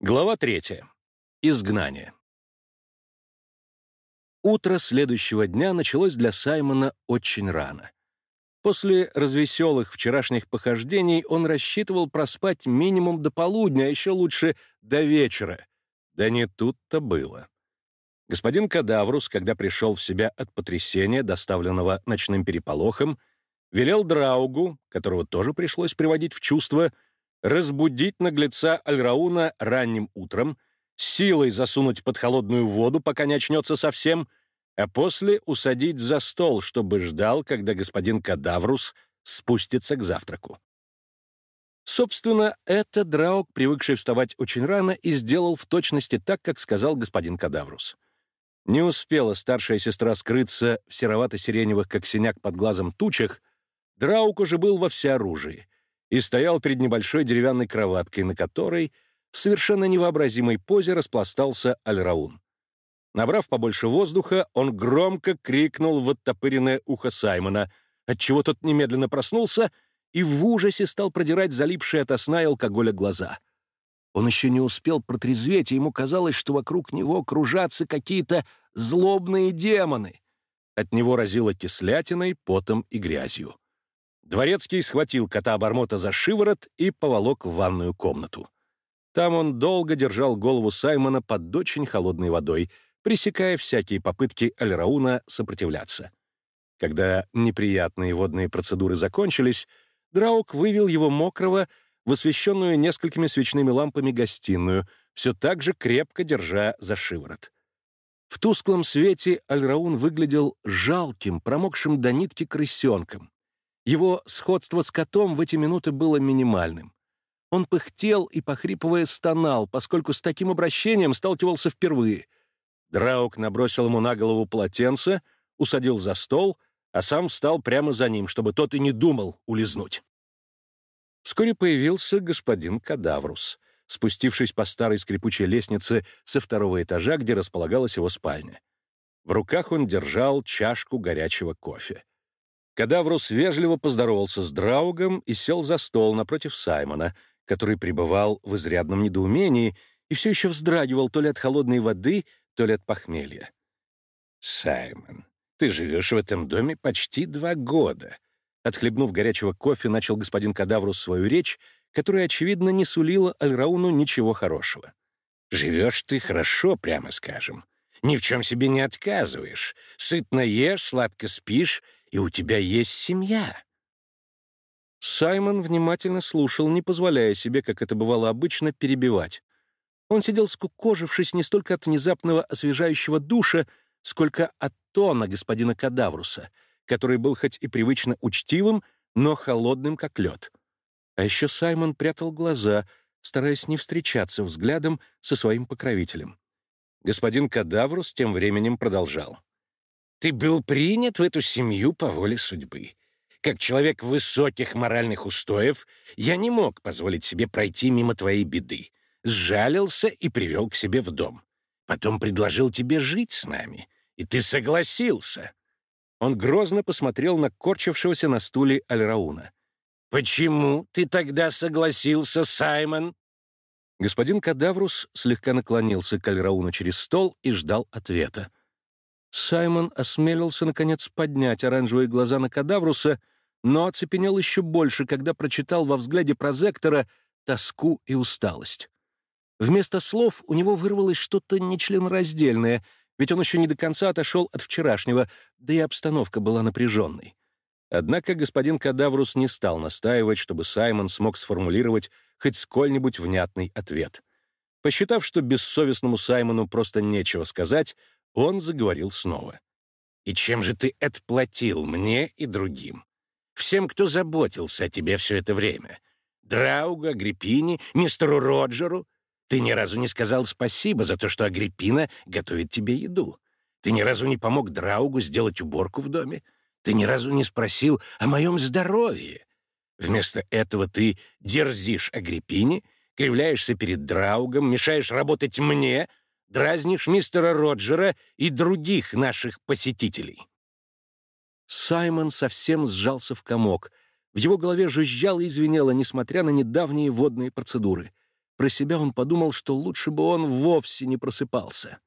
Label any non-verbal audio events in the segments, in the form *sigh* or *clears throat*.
Глава третья. Изгнание. Утро следующего дня началось для Саймона очень рано. После развеселых вчерашних похождений он рассчитывал проспать минимум до полудня, а еще лучше до вечера. Да не тут-то было. Господин Кадаврус, когда пришел в себя от потрясения, доставленного ночным переполохом, велел Драугу, которого тоже пришлось приводить в чувство, — разбудить наглеца Альрауна ранним утром, силой засунуть под холодную воду, пока не очнется совсем, а после усадить за стол, чтобы ждал, когда господин Кадаврус спустится к завтраку. Собственно, это Драук, привыкший вставать очень рано, и сделал в точности так, как сказал господин Кадаврус. Не успела старшая сестра скрыться в серовато-сиреневых, как синяк под глазом, тучах, Драук уже был во всеоружии — и стоял перед небольшой деревянной кроваткой, на которой в совершенно невообразимой позе распластался Альраун. Набрав побольше воздуха, он громко крикнул в оттопыренное ухо Саймона, отчего тот немедленно проснулся и в ужасе стал продирать залипшие от сна и алкоголя глаза. Он еще не успел протрезветь, и ему казалось, что вокруг него кружатся какие-то злобные демоны. От него разило кислятиной, потом и грязью. Дворецкий схватил кота-обормота за шиворот и поволок в ванную комнату. Там он долго держал голову Саймона под очень холодной водой, пресекая всякие попытки Альрауна сопротивляться. Когда неприятные водные процедуры закончились, Драук вывел его мокрого в освещенную несколькими свечными лампами гостиную, все так же крепко держа за шиворот. В тусклом свете Альраун выглядел жалким, промокшим до нитки крысенком. Его сходство с котом в эти минуты было минимальным. Он пыхтел и, похрипывая, стонал, поскольку с таким обращением сталкивался впервые. Драук набросил ему на голову полотенце, усадил за стол, а сам встал прямо за ним, чтобы тот и не думал улизнуть. Вскоре появился господин Кадаврус, спустившись по старой скрипучей лестнице со второго этажа, где располагалась его спальня. В руках он держал чашку горячего кофе. Кадаврус вежливо поздоровался с Драугом и сел за стол напротив Саймона, который пребывал в изрядном недоумении и все еще вздрагивал то ли от холодной воды, то ли от похмелья. «Саймон, ты живешь в этом доме почти два года», Отхлебнув горячего кофе, начал господин Кадаврус свою речь, которая, очевидно, не сулила Альрауну ничего хорошего. «Живешь ты хорошо, прямо скажем. Ни в чем себе не отказываешь. Сытно ешь, сладко спишь и у тебя есть семья». Саймон внимательно слушал, не позволяя себе, как это бывало обычно, перебивать. Он сидел скукожившись не столько от внезапного освежающего душа, сколько от тона господина Кадавруса, который был хоть и привычно учтивым, но холодным, как лед. А еще Саймон прятал глаза, стараясь не встречаться взглядом со своим покровителем. Господин Кадаврус тем временем продолжал. Ты был принят в эту семью по воле судьбы. Как человек высоких моральных устоев, я не мог позволить себе пройти мимо твоей беды. Сжалился и привел к себе в дом. Потом предложил тебе жить с нами, и ты согласился. Он грозно посмотрел на корчившегося на стуле Альрауна. «Почему ты тогда согласился, Саймон?» Господин Кадаврус слегка наклонился к Альрауну через стол и ждал ответа. Саймон осмелился, наконец, поднять оранжевые глаза на кадавруса, но оцепенел еще больше, когда прочитал во взгляде прозектора тоску и усталость. Вместо слов у него вырвалось что-то нечленораздельное, ведь он еще не до конца отошел от вчерашнего, да и обстановка была напряженной. Однако господин Кадаврус не стал настаивать, чтобы Саймон смог сформулировать хоть сколь-нибудь внятный ответ. Посчитав, что бессовестному Саймону просто нечего сказать, он заговорил снова. «И чем же ты отплатил мне и другим? Всем, кто заботился о тебе все это время? Драугу, Агриппине, мистеру Роджеру? Ты ни разу не сказал спасибо за то, что Агриппина готовит тебе еду. Ты ни разу не помог Драугу сделать уборку в доме. Ты ни разу не спросил о моем здоровье. Вместо этого ты дерзишь Агриппине, кривляешься перед Драугом, мешаешь работать мне, дразнишь мистера Роджера и других наших посетителей». Саймон совсем сжался в комок. В его голове жужжало и звенело, несмотря на недавние водные процедуры. Про себя он подумал, что лучше бы он вовсе не просыпался.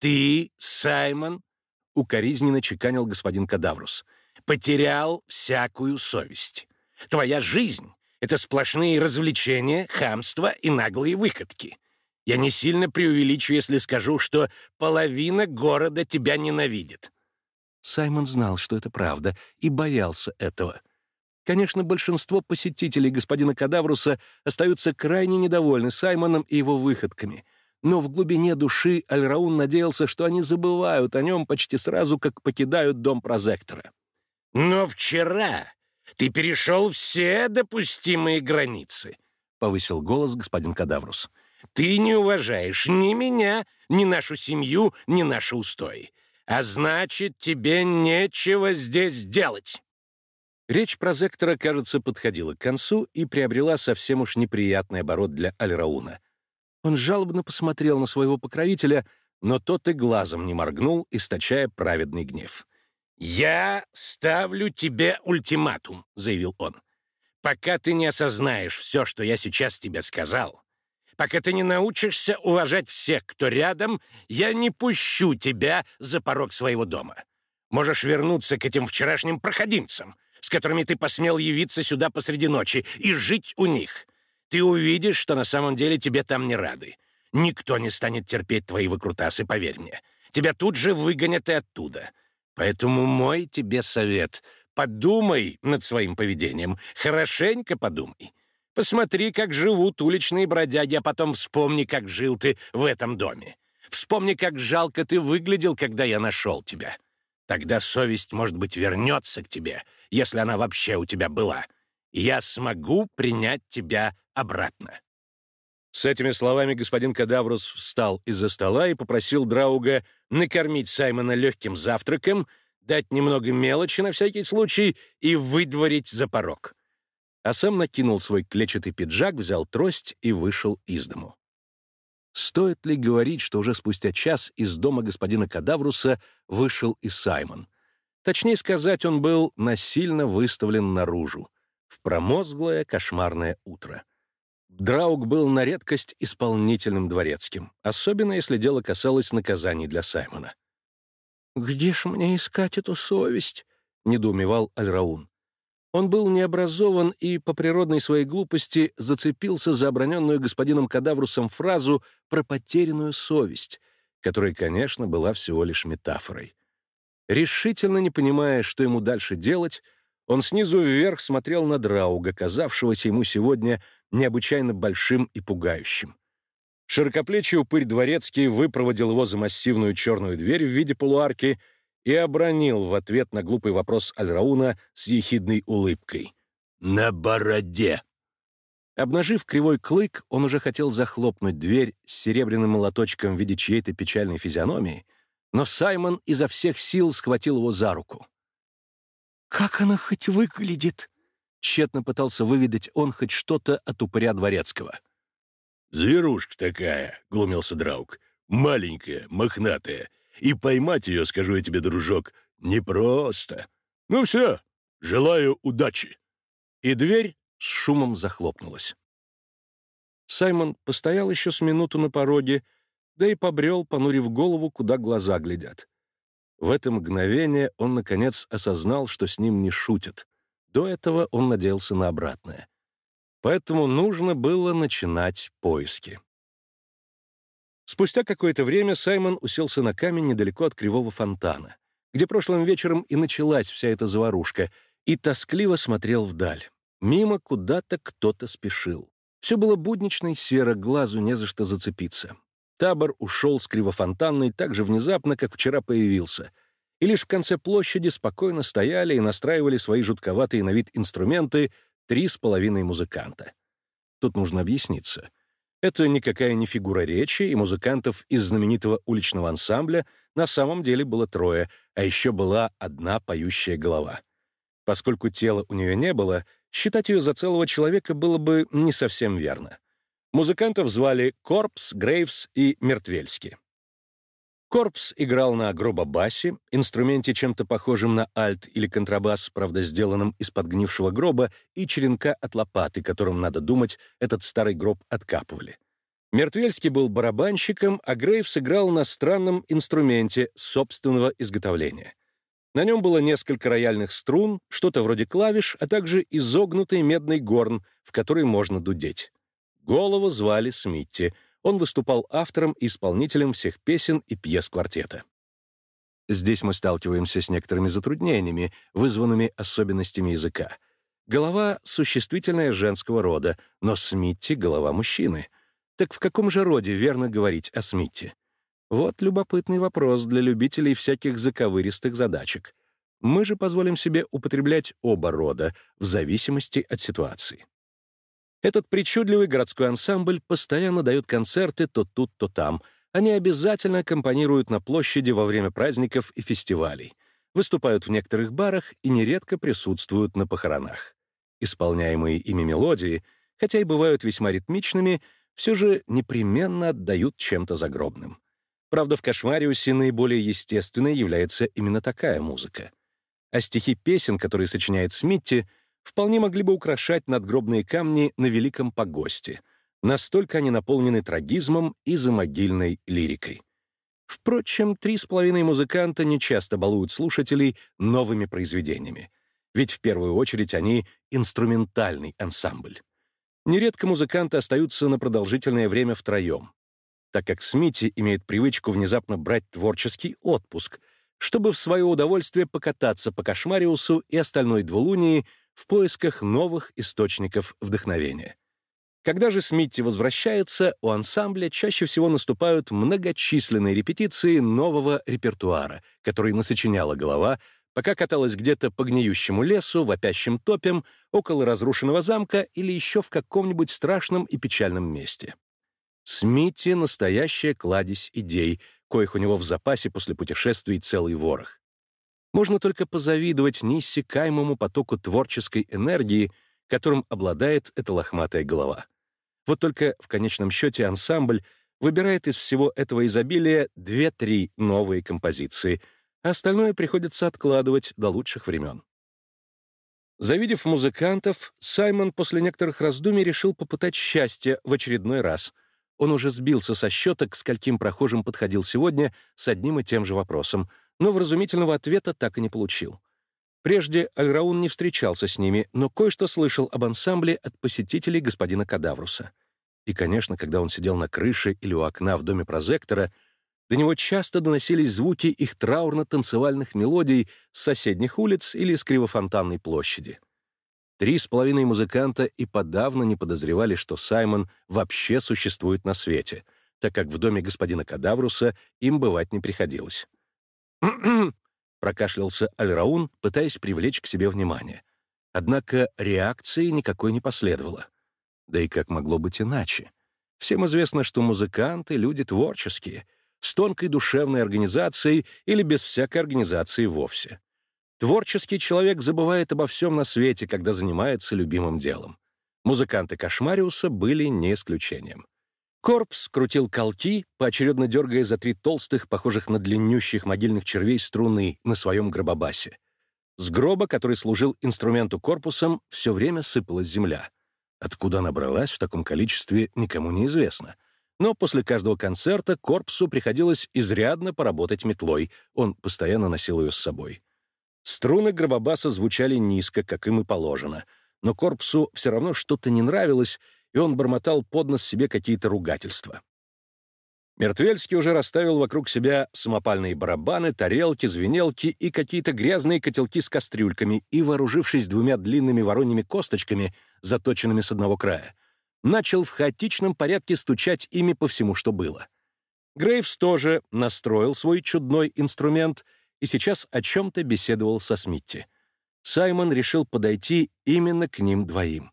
«Ты, Саймон», — укоризненно чеканил господин Кадаврус, — «потерял всякую совесть. Твоя жизнь — это сплошные развлечения, хамство и наглые выходки. Я не сильно преувеличу, если скажу, что половина города тебя ненавидит». Саймон знал, что это правда, и боялся этого. Конечно, большинство посетителей господина Кадавруса остаются крайне недовольны Саймоном и его выходками — но в глубине души Альраун надеялся, что они забывают о нем почти сразу, как покидают дом прозектора. «Но вчера ты перешел все допустимые границы», — повысил голос господин Кадаврус. «Ты не уважаешь ни меня, ни нашу семью, ни наши устои. А значит, тебе нечего здесь делать». Речь прозектора, кажется, подходила к концу и приобрела совсем уж неприятный оборот для Альрауна — он жалобно посмотрел на своего покровителя, но тот и глазом не моргнул, источая праведный гнев. «Я ставлю тебе ультиматум», — заявил он. «Пока ты не осознаешь все, что я сейчас тебе сказал, пока ты не научишься уважать всех, кто рядом, я не пущу тебя за порог своего дома. Можешь вернуться к этим вчерашним проходимцам, с которыми ты посмел явиться сюда посреди ночи, и жить у них. Ты увидишь, что на самом деле тебе там не рады. Никто не станет терпеть твои выкрутасы, поверь мне. Тебя тут же выгонят и оттуда. Поэтому мой тебе совет — подумай над своим поведением, хорошенько подумай. Посмотри, как живут уличные бродяги, а потом вспомни, как жил ты в этом доме. Вспомни, как жалко ты выглядел, когда я нашел тебя. Тогда совесть, может быть, вернется к тебе, если она вообще у тебя была. Я смогу принять тебя обратно». С этими словами господин Кадаврус встал из-за стола и попросил Драуга накормить Саймона легким завтраком, дать немного мелочи на всякий случай и выдворить за порог. А сам накинул свой клетчатый пиджак, взял трость и вышел из дому. Стоит ли говорить, что уже спустя час из дома господина Кадавруса вышел и Саймон? Точнее сказать, он был насильно выставлен наружу, в промозглое кошмарное утро. Драуг был на редкость исполнительным дворецким, особенно если дело касалось наказаний для Саймона. «Где ж мне искать эту совесть?» — недоумевал Альраун. Он был необразован и по природной своей глупости зацепился за оброненную господином Кадаврусом фразу про потерянную совесть, которая, конечно, была всего лишь метафорой. Решительно не понимая, что ему дальше делать, он снизу вверх смотрел на Драуга, казавшегося ему сегодня необычайно большим и пугающим. Широкоплечий упырь дворецкий выпроводил его за массивную черную дверь в виде полуарки и обронил в ответ на глупый вопрос Альрауна с ехидной улыбкой. «На бороде!» Обнажив кривой клык, он уже хотел захлопнуть дверь с серебряным молоточком в виде чьей-то печальной физиономии, но Саймон изо всех сил схватил его за руку. «Как она хоть выглядит?» Тщетно пытался выведать он хоть что-то от упыря дворецкого. «Зверушка такая», — глумился Драук. «Маленькая, мохнатая. И поймать ее, скажу я тебе, дружок, непросто. Ну все, желаю удачи». И дверь с шумом захлопнулась. Саймон постоял еще с минуту на пороге, да и побрел, понурив голову, куда глаза глядят. В это мгновение он, наконец, осознал, что с ним не шутят. До этого он надеялся на обратное. Поэтому нужно было начинать поиски. Спустя какое-то время Саймон уселся на камень недалеко от кривого фонтана, где прошлым вечером и началась вся эта заварушка, и тоскливо смотрел вдаль. Мимо куда-то кто-то спешил. Все было буднично и серо, глазу не за что зацепиться. Табор ушел с кривофонтанной так же внезапно, как вчера появился — и лишь в конце площади спокойно стояли и настраивали свои жутковатые на вид инструменты три с половиной музыканта. Тут нужно объясниться. Это никакая не фигура речи, и музыкантов из знаменитого уличного ансамбля на самом деле было трое, а еще была одна поющая голова. Поскольку тела у нее не было, считать ее за целого человека было бы не совсем верно. Музыкантов звали Корпс, Грейвс и Мертвельски. Корпс играл на гробобасе, инструменте чем-то похожем на альт или контрабас, правда, сделанном из подгнившего гроба, и черенка от лопаты, которым, надо думать, этот старый гроб откапывали. Мертвельский был барабанщиком, а Грейв сыграл на странном инструменте собственного изготовления. На нем было несколько рояльных струн, что-то вроде клавиш, а также изогнутый медный горн, в который можно дудеть. Голову звали Смитти. Он выступал автором и исполнителем всех песен и пьес квартета. Здесь мы сталкиваемся с некоторыми затруднениями, вызванными особенностями языка. Голова — существительная женского рода, но Смитти — голова мужчины. Так в каком же роде верно говорить о Смитти? Вот любопытный вопрос для любителей всяких заковыристых задачек. Мы же позволим себе употреблять оба рода в зависимости от ситуации. Этот причудливый городской ансамбль постоянно дает концерты то тут, то там. Они обязательно аккомпанируют на площади во время праздников и фестивалей, выступают в некоторых барах и нередко присутствуют на похоронах. Исполняемые ими мелодии, хотя и бывают весьма ритмичными, все же непременно отдают чем-то загробным. Правда, в «Кошмариусе» наиболее естественной является именно такая музыка. А стихи песен, которые сочиняет Смитти, вполне могли бы украшать надгробные камни на Великом Погосте. Настолько они наполнены трагизмом и замогильной лирикой. Впрочем, три с половиной музыканта не часто балуют слушателей новыми произведениями. Ведь в первую очередь они — инструментальный ансамбль. Нередко музыканты остаются на продолжительное время втроем так как Смити имеет привычку внезапно брать творческий отпуск, чтобы в свое удовольствие покататься по Кошмариусу и остальной двулунии в поисках новых источников вдохновения. Когда же Смитти возвращается, у ансамбля чаще всего наступают многочисленные репетиции нового репертуара, который насочиняла голова, пока каталась где-то по гниющему лесу, вопящим топям, около разрушенного замка или еще в каком-нибудь страшном и печальном месте. Смитти — настоящая кладезь идей, коих у него в запасе после путешествий целый ворох. Можно только позавидовать неиссякаемому потоку творческой энергии, которым обладает эта лохматая голова. Вот только в конечном счете ансамбль выбирает из всего этого изобилия две-три новые композиции, а остальное приходится откладывать до лучших времен. Завидев музыкантов, Саймон после некоторых раздумий решил попытать счастье в очередной раз — он уже сбился со счета, к скольким прохожим подходил сегодня с одним и тем же вопросом, но вразумительного ответа так и не получил. Прежде Альраун не встречался с ними, но кое-что слышал об ансамбле от посетителей господина Кадавруса. И, конечно, когда он сидел на крыше или у окна в доме прозектора, до него часто доносились звуки их траурно-танцевальных мелодий с соседних улиц или с Кривофонтанной площади. Три с половиной музыканта и подавно не подозревали, что Саймон вообще существует на свете, так как в доме господина Кадавруса им бывать не приходилось. *clears throat* прокашлялся Альраун, пытаясь привлечь к себе внимание. Однако реакции никакой не последовало. Да и как могло быть иначе? Всем известно, что музыканты — люди творческие, с тонкой душевной организацией или без всякой организации вовсе. Творческий человек забывает обо всем на свете, когда занимается любимым делом. Музыканты Кошмариуса были не исключением. Корпс крутил колки, поочередно дергая за три толстых, похожих на длиннющих могильных червей струны на своем гробобасе. С гроба, который служил инструменту корпусом, все время сыпалась земля. Откуда она бралась в таком количестве, никому не известно. Но после каждого концерта корпусу приходилось изрядно поработать метлой, он постоянно носил ее с собой. Струны гробобаса звучали низко, как им и положено, но корпусу все равно что-то не нравилось, и он бормотал под нос себе какие-то ругательства. Мертвельский уже расставил вокруг себя самопальные барабаны, тарелки, звенелки и какие-то грязные котелки с кастрюльками и, вооружившись двумя длинными вороньими косточками, заточенными с одного края, начал в хаотичном порядке стучать ими по всему, что было. Грейвс тоже настроил свой чудной инструмент — и сейчас о чем-то беседовал со Смитти. Саймон решил подойти именно к ним двоим.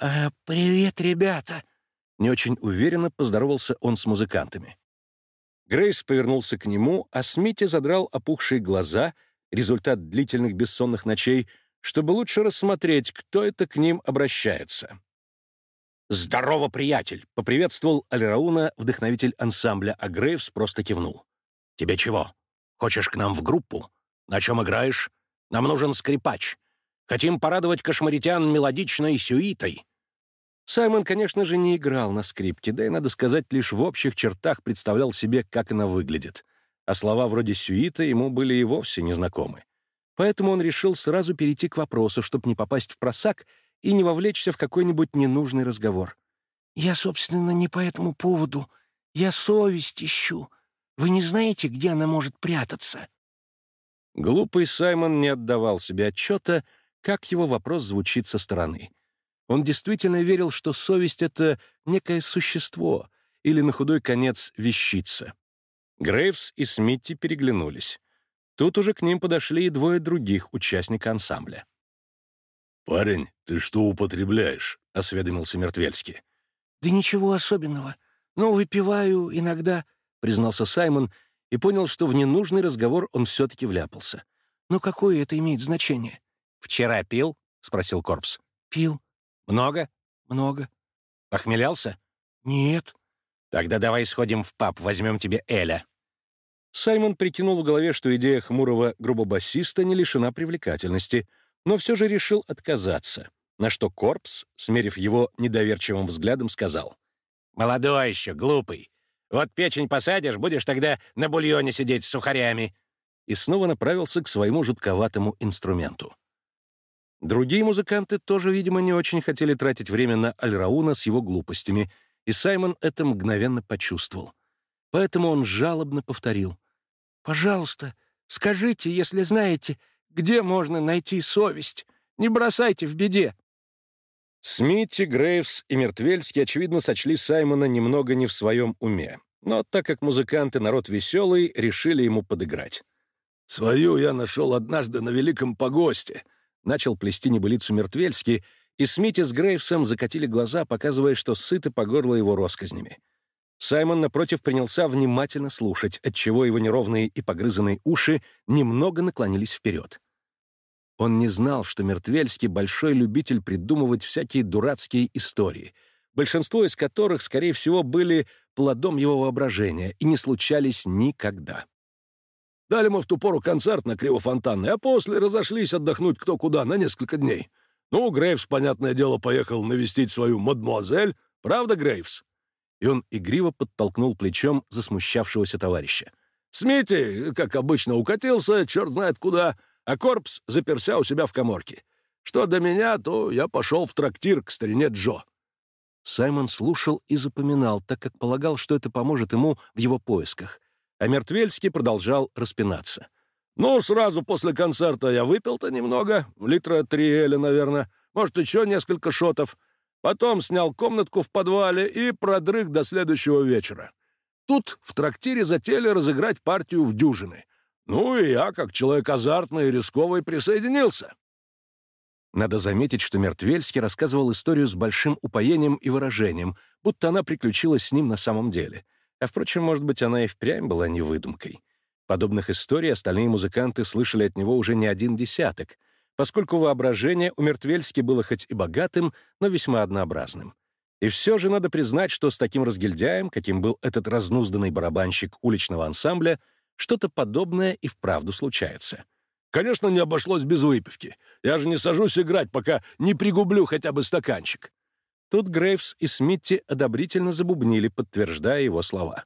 «А, «Привет, ребята!» Не очень уверенно поздоровался он с музыкантами. Грейс повернулся к нему, а Смитти задрал опухшие глаза, результат длительных бессонных ночей, чтобы лучше рассмотреть, кто это к ним обращается. «Здорово, приятель!» — поприветствовал Альрауна, вдохновитель ансамбля, а Грейвс просто кивнул. «Тебе чего?» Хочешь к нам в группу? На чем играешь? Нам нужен скрипач. Хотим порадовать кошмаритян мелодичной сюитой». Саймон, конечно же, не играл на скрипке, да и, надо сказать, лишь в общих чертах представлял себе, как она выглядит. А слова вроде «сюита» ему были и вовсе незнакомы. Поэтому он решил сразу перейти к вопросу, чтобы не попасть в просак и не вовлечься в какой-нибудь ненужный разговор. «Я, собственно, не по этому поводу. Я совесть ищу. Вы не знаете, где она может прятаться?» Глупый Саймон не отдавал себе отчета, как его вопрос звучит со стороны. Он действительно верил, что совесть — это некое существо или, на худой конец, вещица. Грейвс и Смитти переглянулись. Тут уже к ним подошли и двое других участников ансамбля. «Парень, ты что употребляешь?» — осведомился Мертвельский. «Да ничего особенного. Ну, выпиваю иногда», — признался Саймон и понял, что в ненужный разговор он все-таки вляпался. «Но какое это имеет значение?» «Вчера пил?» — спросил Корпс. «Пил. «Много?» «Много». «Похмелялся?» «Нет». «Тогда давай сходим в паб, возьмем тебе Эля». Саймон прикинул в голове, что идея хмурого грубобасиста не лишена привлекательности, но все же решил отказаться, на что Корпс, смерив его недоверчивым взглядом, сказал. «Молодой еще, глупый. Вот печень посадишь, будешь тогда на бульоне сидеть с сухарями». И снова направился к своему жутковатому инструменту. Другие музыканты тоже, видимо, не очень хотели тратить время на Альрауна с его глупостями, и Саймон это мгновенно почувствовал. Поэтому он жалобно повторил. «Пожалуйста, скажите, если знаете, где можно найти совесть. Не бросайте в беде». Смитти, Грейвс и Мертвельский, очевидно, сочли Саймона немного не в своем уме. Но так как музыканты народ веселый, решили ему подыграть. «Свою я нашел однажды на Великом Погосте», начал плести небылицу Мертвельский, и Смити с Грейвсом закатили глаза, показывая, что сыты по горло его росказнями. Саймон, напротив, принялся внимательно слушать, отчего его неровные и погрызанные уши немного наклонились вперед. Он не знал, что Мертвельский — большой любитель придумывать всякие дурацкие истории, большинство из которых, скорее всего, были плодом его воображения и не случались никогда. Дали мы в ту пору концерт на Кривофонтанной, а после разошлись отдохнуть кто куда на несколько дней. Ну, Грейвс, понятное дело, поехал навестить свою мадмуазель. Правда, Грейвс?» И он игриво подтолкнул плечом засмущавшегося товарища. Смити, как обычно, укатился, черт знает куда, а Корпс заперся у себя в коморке. Что до меня, то я пошел в трактир к старине Джо. Саймон слушал и запоминал, так как полагал, что это поможет ему в его поисках а Мертвельский продолжал распинаться. «Ну, сразу после концерта я выпил-то немного, литра три эля, наверное, может, еще несколько шотов. Потом снял комнатку в подвале и продрых до следующего вечера. Тут в трактире затеяли разыграть партию в дюжины. Ну и я, как человек азартный и рисковый, присоединился». Надо заметить, что Мертвельский рассказывал историю с большим упоением и выражением, будто она приключилась с ним на самом деле — а, впрочем, может быть, она и впрямь была не выдумкой. Подобных историй остальные музыканты слышали от него уже не один десяток, поскольку воображение у Мертвельски было хоть и богатым, но весьма однообразным. И все же надо признать, что с таким разгильдяем, каким был этот разнузданный барабанщик уличного ансамбля, что-то подобное и вправду случается. «Конечно, не обошлось без выпивки. Я же не сажусь играть, пока не пригублю хотя бы стаканчик. Тут Грейвс и Смитти одобрительно забубнили, подтверждая его слова.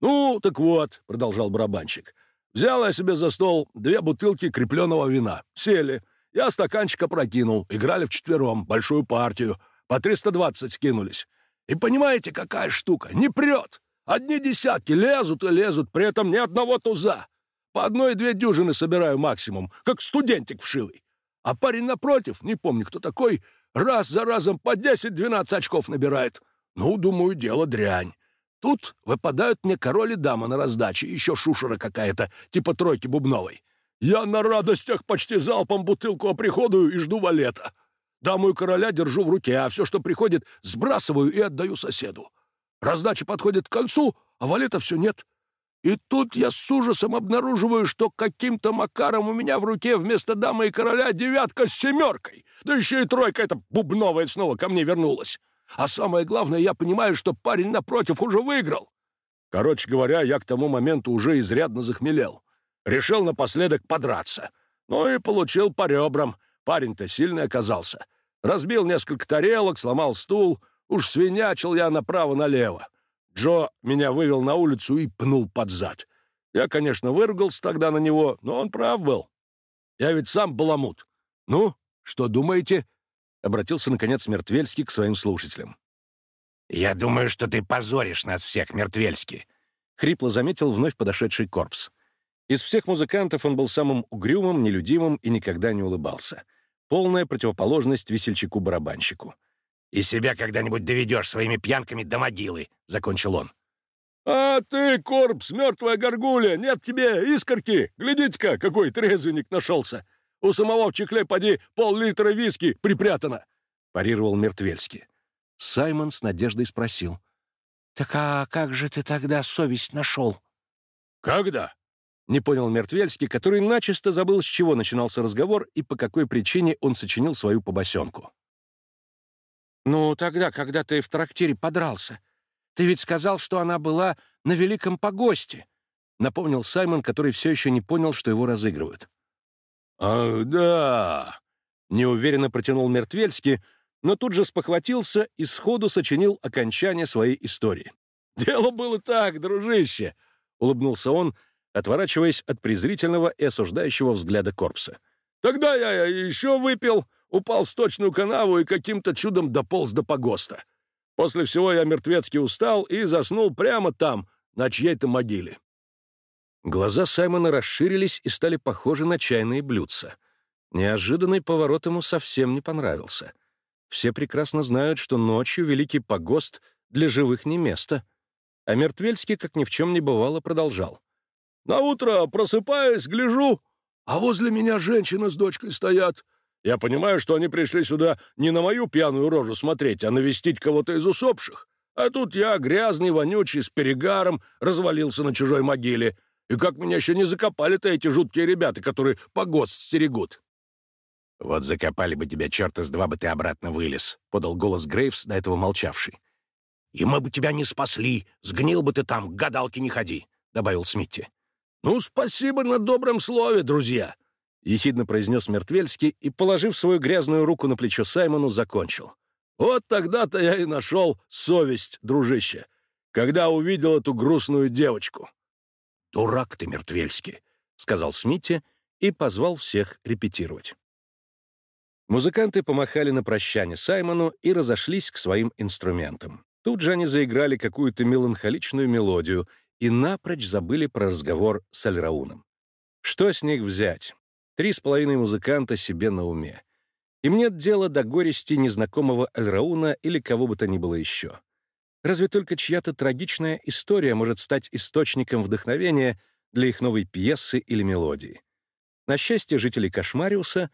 «Ну, так вот», — продолжал барабанщик, — «взял я себе за стол две бутылки крепленного вина. Сели. Я стаканчик опрокинул. Играли вчетвером, большую партию. По 320 скинулись. И понимаете, какая штука? Не прет. Одни десятки лезут и лезут, при этом ни одного туза. По одной-две дюжины собираю максимум, как студентик вшивый. А парень напротив, не помню, кто такой, Раз за разом по 10-12 очков набирает. Ну, думаю, дело дрянь. Тут выпадают мне король и дама на раздаче, еще шушера какая-то, типа тройки бубновой. Я на радостях почти залпом бутылку оприходую и жду валета. Даму и короля держу в руке, а все, что приходит, сбрасываю и отдаю соседу. Раздача подходит к концу, а валета все нет. И тут я с ужасом обнаруживаю, что каким-то макаром у меня в руке вместо дамы и короля девятка с семеркой. Да еще и тройка эта бубновая снова ко мне вернулась. А самое главное, я понимаю, что парень напротив уже выиграл. Короче говоря, я к тому моменту уже изрядно захмелел. Решил напоследок подраться. Ну и получил по ребрам. Парень-то сильный оказался. Разбил несколько тарелок, сломал стул. Уж свинячил я направо-налево. Джо меня вывел на улицу и пнул под зад. Я, конечно, выругался тогда на него, но он прав был. Я ведь сам баламут. Ну, что думаете?» — обратился, наконец, Мертвельский к своим слушателям. «Я думаю, что ты позоришь нас всех, Мертвельский», — хрипло заметил вновь подошедший корпус. Из всех музыкантов он был самым угрюмым, нелюдимым и никогда не улыбался. Полная противоположность весельчаку-барабанщику. «И себя когда-нибудь доведешь своими пьянками до могилы», — закончил он. «А ты, корпс, мертвая горгулья, нет тебе искорки! Глядите-ка, какой трезвенник нашелся! У самого в чехле поди пол-литра виски припрятано!» — парировал Мертвельский. Саймон с надеждой спросил. «Так а как же ты тогда совесть нашел?» «Когда?» — не понял Мертвельский, который начисто забыл, с чего начинался разговор и по какой причине он сочинил свою побосенку. «Ну, тогда, когда ты в трактире подрался. Ты ведь сказал, что она была на Великом Погосте», — напомнил Саймон, который все еще не понял, что его разыгрывают. «Ах, да!» — неуверенно протянул Мертвельский, но тут же спохватился и сходу сочинил окончание своей истории. *laughs* «Дело было так, дружище!» — улыбнулся он, отворачиваясь от презрительного и осуждающего взгляда Корпса. «Тогда я еще выпил, упал в сточную канаву и каким-то чудом дополз до погоста. После всего я мертвецки устал и заснул прямо там, на чьей-то могиле. Глаза Саймона расширились и стали похожи на чайные блюдца. Неожиданный поворот ему совсем не понравился. Все прекрасно знают, что ночью Великий Погост для живых не место. А Мертвельский, как ни в чем не бывало, продолжал. «На утро просыпаюсь, гляжу, а возле меня женщина с дочкой стоят. Я понимаю, что они пришли сюда не на мою пьяную рожу смотреть, а навестить кого-то из усопших. А тут я, грязный, вонючий, с перегаром, развалился на чужой могиле. И как меня еще не закопали-то эти жуткие ребята, которые погост стерегут?» «Вот закопали бы тебя, черта с два бы ты обратно вылез», — подал голос Грейвс, до этого молчавший. «И мы бы тебя не спасли, сгнил бы ты там, к гадалке не ходи», — добавил Смитти. «Ну, спасибо на добром слове, друзья», — ехидно произнес Мертвельский и, положив свою грязную руку на плечо Саймону, закончил. «Вот тогда-то я и нашел совесть, дружище, когда увидел эту грустную девочку». «Дурак ты, Мертвельский», — сказал Смитти и позвал всех репетировать. Музыканты помахали на прощание Саймону и разошлись к своим инструментам. Тут же они заиграли какую-то меланхоличную мелодию и напрочь забыли про разговор с Альрауном. Что с них взять? Три с половиной музыканта себе на уме. Им нет дела до горести незнакомого Альрауна или кого бы то ни было еще. Разве только чья-то трагичная история может стать источником вдохновения для их новой пьесы или мелодии. На счастье жителей Кошмариуса,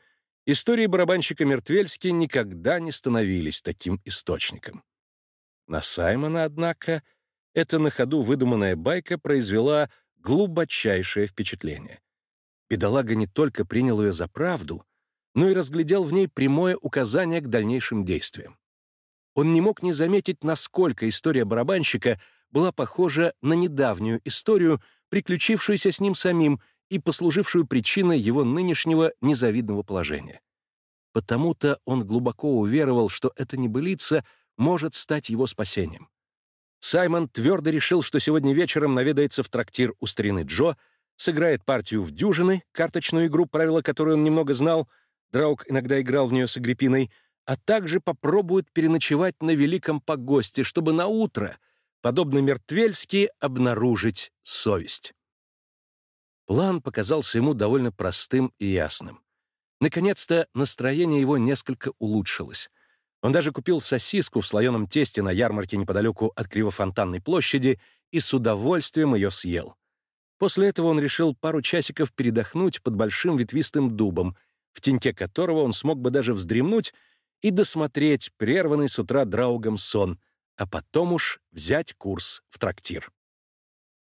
истории барабанщика Мертвельски никогда не становились таким источником. На Саймона, однако, эта на ходу выдуманная байка произвела глубочайшее впечатление. Бедолага не только принял ее за правду, но и разглядел в ней прямое указание к дальнейшим действиям. Он не мог не заметить, насколько история барабанщика была похожа на недавнюю историю, приключившуюся с ним самим и послужившую причиной его нынешнего незавидного положения. Потому-то он глубоко уверовал, что эта небылица может стать его спасением. Саймон твердо решил, что сегодня вечером наведается в трактир у старины Джо — сыграет партию в дюжины, карточную игру, правила которой он немного знал, Драук иногда играл в нее с Агриппиной, а также попробует переночевать на Великом Погосте, чтобы на утро, подобно Мертвельски, обнаружить совесть. План показался ему довольно простым и ясным. Наконец-то настроение его несколько улучшилось. Он даже купил сосиску в слоеном тесте на ярмарке неподалеку от Кривофонтанной площади и с удовольствием ее съел. После этого он решил пару часиков передохнуть под большим ветвистым дубом, в теньке которого он смог бы даже вздремнуть и досмотреть прерванный с утра драугом сон, а потом уж взять курс в трактир.